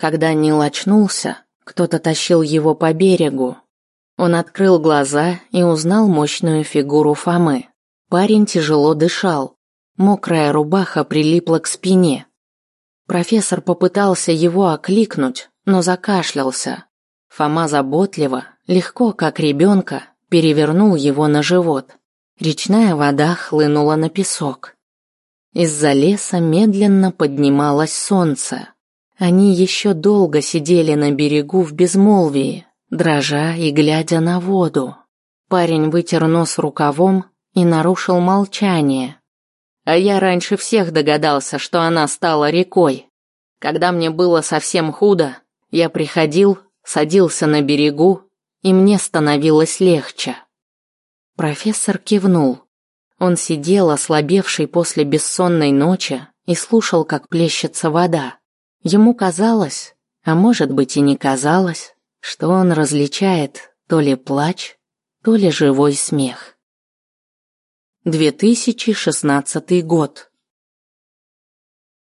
Когда Нил очнулся, кто-то тащил его по берегу. Он открыл глаза и узнал мощную фигуру Фомы. Парень тяжело дышал. Мокрая рубаха прилипла к спине. Профессор попытался его окликнуть, но закашлялся. Фома заботливо, легко, как ребенка, перевернул его на живот. Речная вода хлынула на песок. Из-за леса медленно поднималось солнце. Они еще долго сидели на берегу в безмолвии, дрожа и глядя на воду. Парень вытер нос рукавом и нарушил молчание. А я раньше всех догадался, что она стала рекой. Когда мне было совсем худо, я приходил, садился на берегу, и мне становилось легче. Профессор кивнул. Он сидел, ослабевший после бессонной ночи, и слушал, как плещется вода. Ему казалось, а может быть и не казалось, что он различает то ли плач, то ли живой смех. 2016 год.